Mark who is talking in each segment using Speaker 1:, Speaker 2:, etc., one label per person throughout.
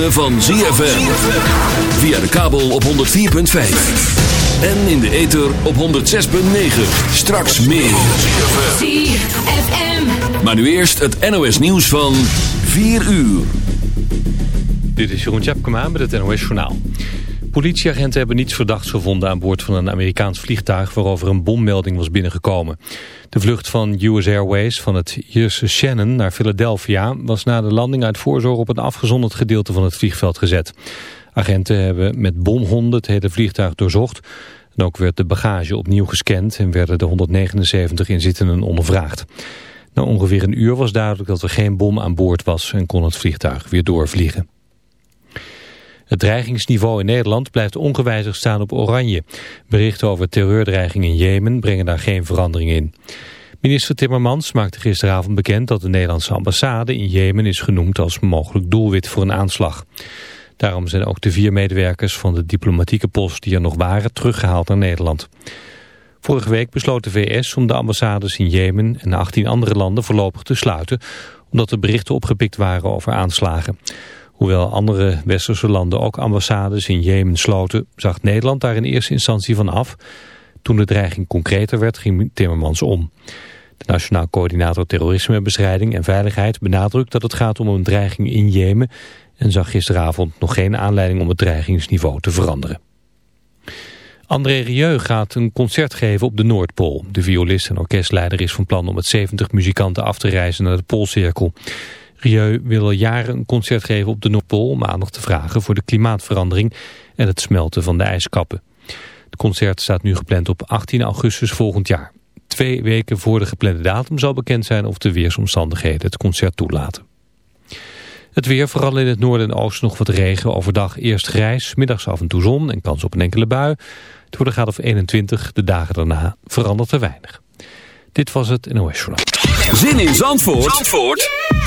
Speaker 1: ritme van ZFM. Via de kabel op 104.5. En in de ether op 106.9. Straks meer.
Speaker 2: ZFM.
Speaker 1: Maar nu eerst het NOS nieuws van 4 uur.
Speaker 3: Dit is Jeroen Tjepkema met het NOS Journaal. Politieagenten hebben niets verdachts gevonden aan boord van een Amerikaans vliegtuig waarover een bommelding was binnengekomen. De vlucht van US Airways van het Ierse Shannon naar Philadelphia was na de landing uit voorzorg op een afgezonderd gedeelte van het vliegveld gezet. Agenten hebben met bomhonden het hele vliegtuig doorzocht. En ook werd de bagage opnieuw gescand en werden de 179 inzittenden ondervraagd. Na ongeveer een uur was duidelijk dat er geen bom aan boord was en kon het vliegtuig weer doorvliegen. Het dreigingsniveau in Nederland blijft ongewijzigd staan op oranje. Berichten over terreurdreiging in Jemen brengen daar geen verandering in. Minister Timmermans maakte gisteravond bekend dat de Nederlandse ambassade in Jemen is genoemd als mogelijk doelwit voor een aanslag. Daarom zijn ook de vier medewerkers van de diplomatieke post die er nog waren teruggehaald naar Nederland. Vorige week besloot de VS om de ambassades in Jemen en 18 andere landen voorlopig te sluiten, omdat er berichten opgepikt waren over aanslagen. Hoewel andere westerse landen ook ambassades in Jemen sloten, zag Nederland daar in eerste instantie van af. Toen de dreiging concreter werd, ging Timmermans om. De Nationaal Coördinator Terrorismebestrijding en Veiligheid benadrukt dat het gaat om een dreiging in Jemen en zag gisteravond nog geen aanleiding om het dreigingsniveau te veranderen. André Rieu gaat een concert geven op de Noordpool. De violist en orkestleider is van plan om met 70 muzikanten af te reizen naar de Poolcirkel. Rieu wil al jaren een concert geven op de Noordpool om aandacht te vragen voor de klimaatverandering en het smelten van de ijskappen. Het concert staat nu gepland op 18 augustus volgend jaar. Twee weken voor de geplande datum zal bekend zijn of de weersomstandigheden het concert toelaten. Het weer, vooral in het noorden en oosten nog wat regen. Overdag eerst grijs, middags af en toe zon en kans op een enkele bui. Het wordt graad of 21, de dagen daarna verandert er weinig. Dit was het NOS Journaal.
Speaker 1: Zin in Zandvoort, Zandvoort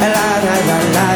Speaker 4: la la la la,